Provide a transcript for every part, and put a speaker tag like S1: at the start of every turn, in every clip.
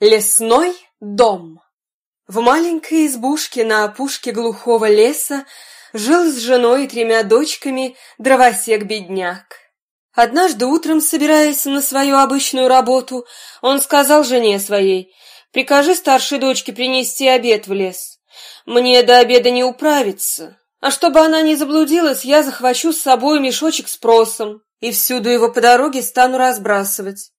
S1: Лесной дом В маленькой избушке на опушке глухого леса жил с женой и тремя дочками дровосек-бедняк. Однажды утром, собираясь на свою обычную работу, он сказал жене своей, «Прикажи старшей дочке принести обед в лес. Мне до обеда не управиться, а чтобы она не заблудилась, я захвачу с собой мешочек с просом и всюду его по дороге стану разбрасывать».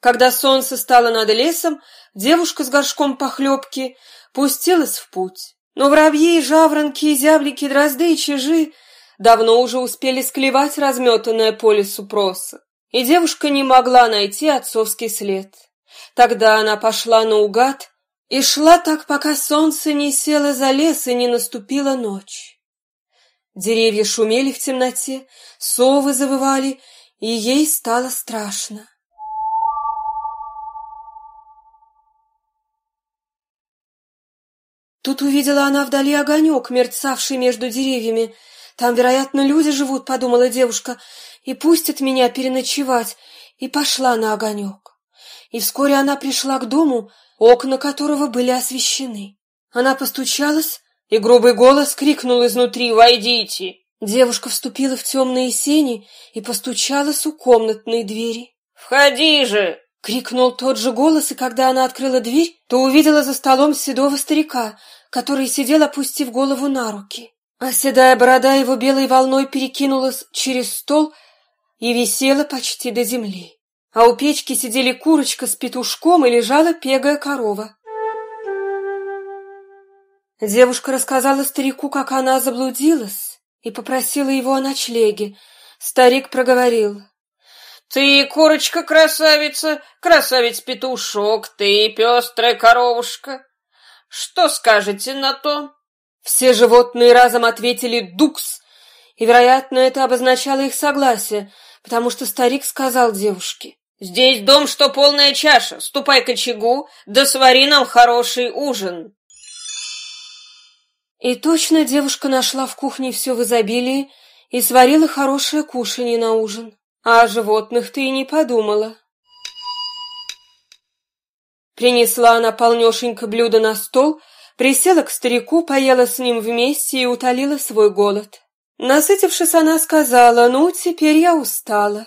S1: Когда солнце стало над лесом, девушка с горшком похлебки пустилась в путь. Но воробьи, жаворонки, зяблики, дрозды и чижи давно уже успели склевать разметанное по лесу проса, и девушка не могла найти отцовский след. Тогда она пошла наугад и шла так, пока солнце не село за лес и не наступила ночь. Деревья шумели в темноте, совы завывали, и ей стало страшно. Тут увидела она вдали огонек, мерцавший между деревьями. Там, вероятно, люди живут, подумала девушка, и пустят меня переночевать, и пошла на огонек. И вскоре она пришла к дому, окна которого были освещены. Она постучалась, и грубый голос крикнул изнутри «Войдите!». Девушка вступила в темные сени и постучалась у комнатной двери. «Входи же!» — крикнул тот же голос, и когда она открыла дверь, то увидела за столом седого старика, который сидел, опустив голову на руки. А седая борода его белой волной перекинулась через стол и висела почти до земли. А у печки сидели курочка с петушком и лежала пегая корова. Девушка рассказала старику, как она заблудилась, и попросила его о ночлеге. Старик проговорил. Ты, курочка-красавица, красавец-петушок, ты, пестрая коровушка. Что скажете на то? Все животные разом ответили «дукс», и, вероятно, это обозначало их согласие, потому что старик сказал девушке. «Здесь дом, что полная чаша, ступай к очагу, да свари нам хороший ужин». И точно девушка нашла в кухне все в изобилии и сварила хорошее кушанье на ужин. А о животных ты и не подумала. Принесла она полнешенько блюдо на стол, присела к старику, поела с ним вместе и утолила свой голод. Насытившись, она сказала, «Ну, теперь я устала.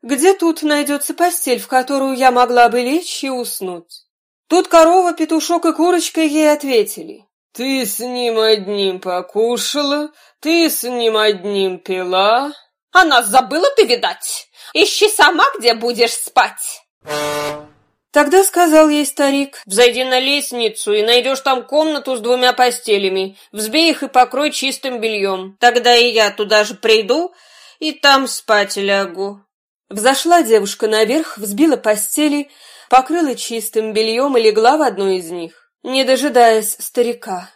S1: Где тут найдется постель, в которую я могла бы лечь и уснуть?» Тут корова, петушок и курочка ей ответили. «Ты с ним одним покушала, ты с ним одним пила,
S2: а нас забыла ты, видать? Ищи сама, где будешь спать.
S1: Тогда сказал ей старик,
S3: «Взойди на лестницу и найдешь там комнату с двумя постелями. Взбей их и покрой чистым бельем. Тогда и я туда же приду и там спать лягу».
S1: Взошла девушка наверх, взбила постели, покрыла чистым бельем и легла в одну из них, не дожидаясь старика.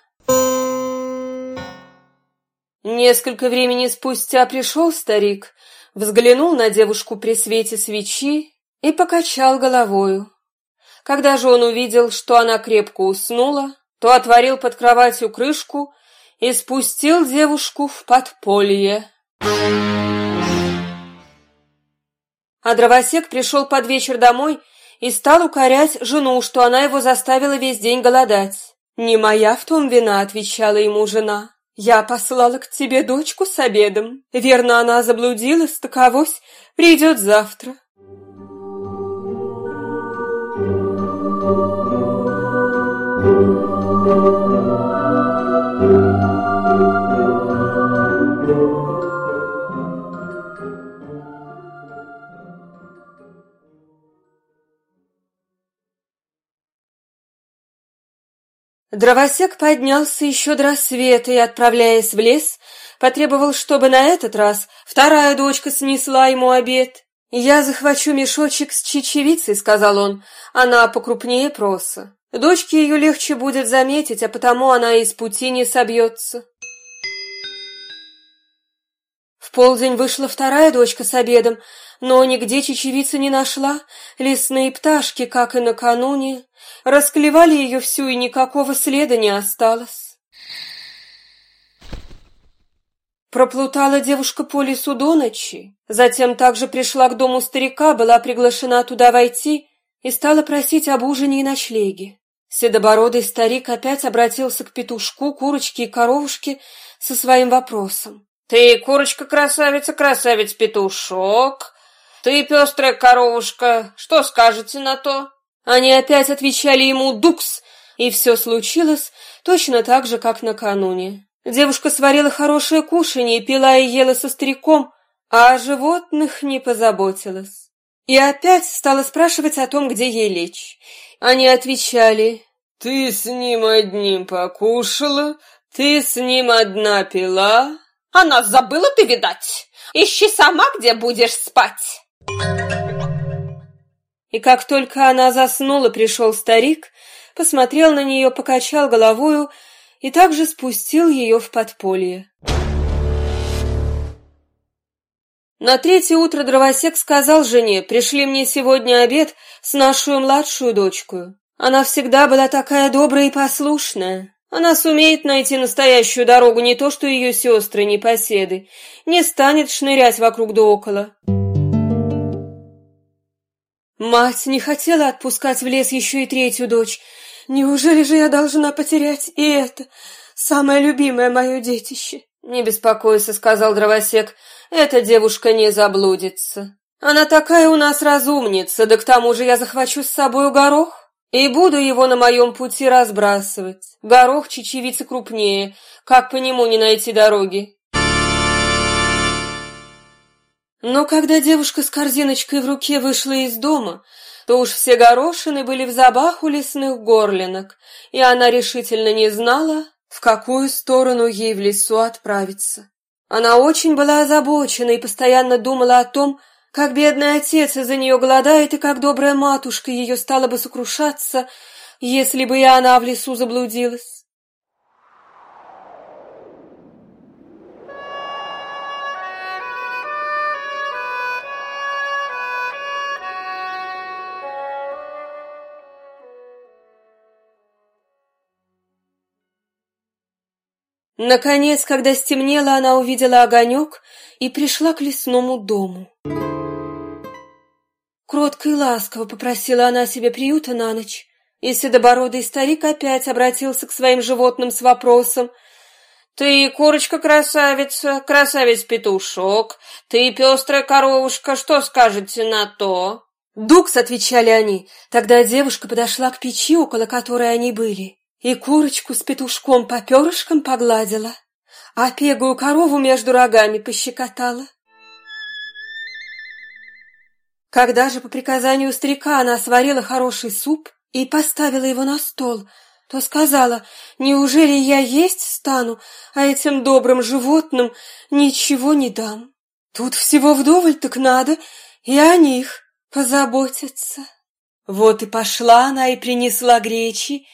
S1: Несколько времени спустя пришел старик, взглянул на девушку при свете свечи и покачал головою. Когда же он увидел, что она крепко уснула, то отворил под кроватью крышку и спустил девушку в подполье. А дровосек пришел под вечер домой и стал укорять жену, что она его заставила весь день голодать. «Не моя в том вина», — отвечала ему жена. Я послала к тебе дочку с обедом. Верно, она заблудилась, таковось, придет завтра. Дровосек поднялся еще до рассвета и, отправляясь в лес, потребовал, чтобы на этот раз вторая дочка снесла ему обед. «Я захвачу мешочек с чечевицей», — сказал он, — «она покрупнее проса. Дочке ее легче будет заметить, а потому она из пути не собьется». Полдень вышла вторая дочка с обедом, но нигде чечевицы не нашла. Лесные пташки, как и накануне, расклевали ее всю, и никакого следа не осталось. Проплутала девушка по лесу до ночи, затем также пришла к дому старика, была приглашена туда войти и стала просить об ужине и ночлеге. Седобородый старик опять обратился к петушку, курочке и коровушке со своим вопросом.
S3: «Ты, курочка-красавица, красавец-петушок, ты, пестрая коровушка, что скажете на то?»
S1: Они опять отвечали ему «дукс», и все случилось точно так же, как накануне. Девушка сварила хорошее кушанье, пила и ела со стариком, а о животных не позаботилась. И опять стала спрашивать о том, где ей лечь. Они отвечали,
S3: «Ты с ним одним покушала, ты с ним одна пила».
S2: «А нас забыла ты, видать? Ищи сама, где будешь спать».
S1: И как только она заснула, пришел старик, посмотрел на нее, покачал головою и также спустил ее в подполье. На третье утро дровосек сказал жене, «Пришли мне сегодня обед с нашу младшую дочку. Она всегда была такая добрая и послушная. Она сумеет найти настоящую дорогу, не то что ее сестры, непоседы, не станет шнырять вокруг да около». Мать не хотела отпускать в лес еще и третью дочь. Неужели же я должна потерять и это, самое любимое мое детище? «Не беспокойся», — сказал дровосек, — «эта девушка не заблудится. Она такая у нас разумница, да к тому же я захвачу с собой горох и буду его на моем пути разбрасывать. Горох чечевицы крупнее, как по нему не найти дороги?» Но когда девушка с корзиночкой в руке вышла из дома, то уж все горошины были в забах у лесных горлинок, и она решительно не знала, в какую сторону ей в лесу отправиться. Она очень была озабочена и постоянно думала о том, как бедный отец из-за нее голодает и как добрая матушка ее стала бы сокрушаться, если бы и она в лесу заблудилась. Наконец, когда стемнело, она увидела огонек и пришла к лесному дому. Кротко и ласково попросила она себе приюта на ночь, и седобородый старик опять обратился к своим животным с вопросом «Ты, курочка-красавица, красавец-петушок, ты, пестрая коровушка, что скажете на то?» «Дукс», — отвечали они. Тогда девушка подошла к печи, около которой они были и курочку с петушком по перышкам погладила, а пегую корову между рогами пощекотала. Когда же по приказанию старика она сварила хороший суп и поставила его на стол, то сказала, неужели я есть стану, а этим добрым животным ничего не дам? Тут всего вдоволь так надо и о них позаботиться. Вот и пошла она и принесла гречи,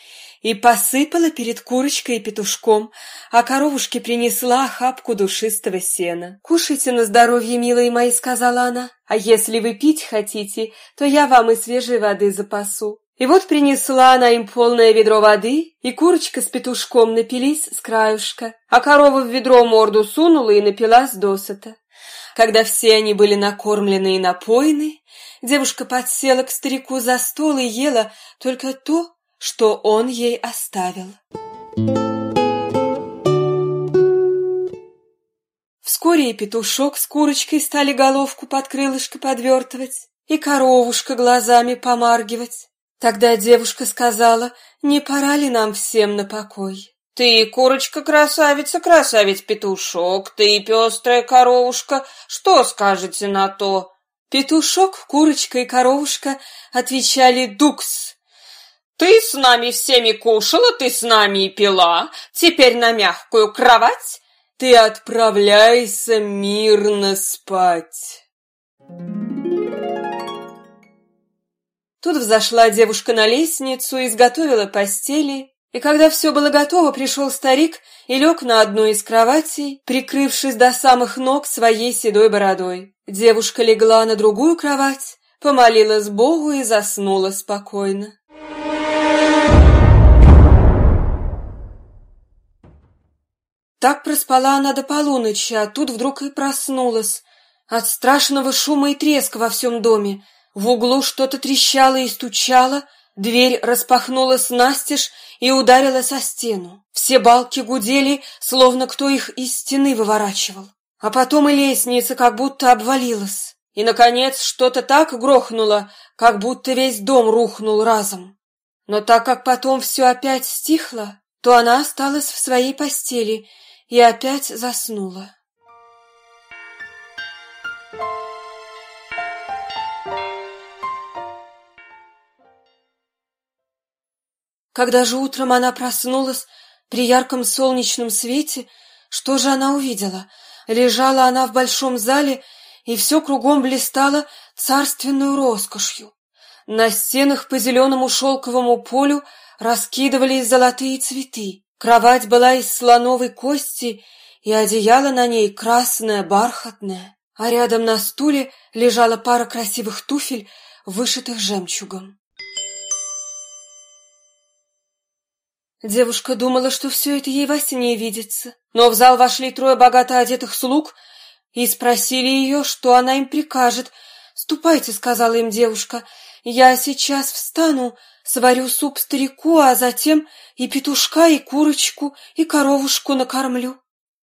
S1: и посыпала перед курочкой и петушком, а коровушке принесла охапку душистого сена. «Кушайте на здоровье, милые мои», — сказала она, «а если вы пить хотите, то я вам и свежей воды запасу». И вот принесла она им полное ведро воды, и курочка с петушком напились с краюшка, а корова в ведро морду сунула и напилась досыта. Когда все они были накормлены и напоены, девушка подсела к старику за стол и ела только то, что он ей оставил. Вскоре и петушок с курочкой стали головку под крылышко подвертывать, и коровушка глазами помаргивать. Тогда девушка сказала, не пора ли нам всем на покой?
S3: Ты, курочка-красавица, красавец-петушок, ты, пестрая коровушка, что скажете на то?
S1: Петушок, курочка и коровушка отвечали «дукс»,
S2: ты с нами всеми кушала, ты с нами и пила. Теперь на мягкую кровать
S3: ты отправляйся мирно спать.
S1: Тут взошла девушка на лестницу, изготовила постели, и когда все было готово, пришел старик и лег на одну из кроватей, прикрывшись до самых ног своей седой бородой. Девушка легла на другую кровать, помолилась Богу и заснула спокойно. Проспала она до полуночи, а тут вдруг и проснулась. От страшного шума и треска во всем доме. В углу что-то трещало и стучало, дверь распахнулась настежь и ударила со стену. Все балки гудели, словно кто их из стены выворачивал. А потом и лестница как будто обвалилась. И, наконец, что-то так грохнуло, как будто весь дом рухнул разом. Но так как потом все опять стихло, то она осталась в своей постели и опять заснула. Когда же утром она проснулась при ярком солнечном свете, что же она увидела? Лежала она в большом зале, и все кругом блистало царственную роскошью. На стенах по зеленому шелковому полю раскидывались золотые цветы. Кровать была из слоновой кости, и одеяло на ней красное, бархатное, а рядом на стуле лежала пара красивых туфель, вышитых жемчугом. Девушка думала, что все это ей во сне видится, но в зал вошли трое богато одетых слуг и спросили ее, что она им прикажет. «Ступайте», — сказала им девушка, — «я сейчас встану, сварю суп старику, а затем и петушка, и курочку, и коровушку накормлю».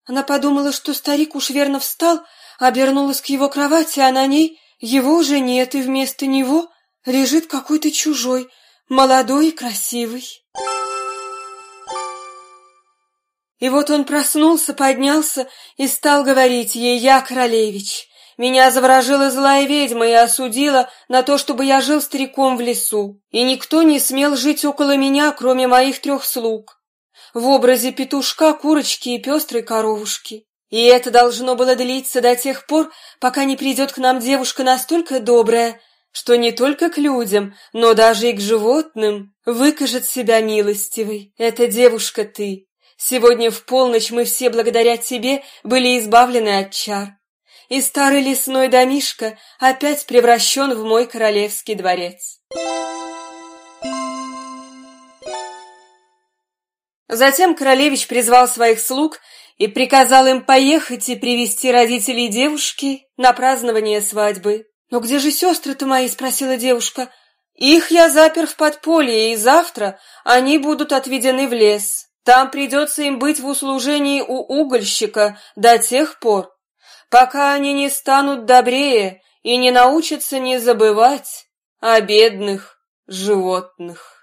S1: Она подумала, что старик уж верно встал, обернулась к его кровати, а на ней его уже нет, и вместо него лежит какой-то чужой, молодой и красивый. И вот он проснулся, поднялся и стал говорить ей «Я, королевич». Меня заворожила злая ведьма и осудила на то, чтобы я жил стариком в лесу, и никто не смел жить около меня, кроме моих трех слуг, в образе петушка, курочки и пестрой коровушки. И это должно было длиться до тех пор, пока не придет к нам девушка настолько добрая, что не только к людям, но даже и к животным выкажет себя милостивой. Эта девушка ты, Сегодня в полночь мы все благодаря тебе были избавлены от чар. И старый лесной домишко опять превращен в мой королевский дворец. Затем королевич призвал своих слуг и приказал им поехать и привести родителей девушки на празднование свадьбы. «Но где же сестры-то мои?» — спросила девушка. «Их я запер в подполье, и завтра они будут отведены в лес. Там придется им быть в услужении у угольщика до тех пор, пока они не станут добрее и не научатся не забывать о бедных животных.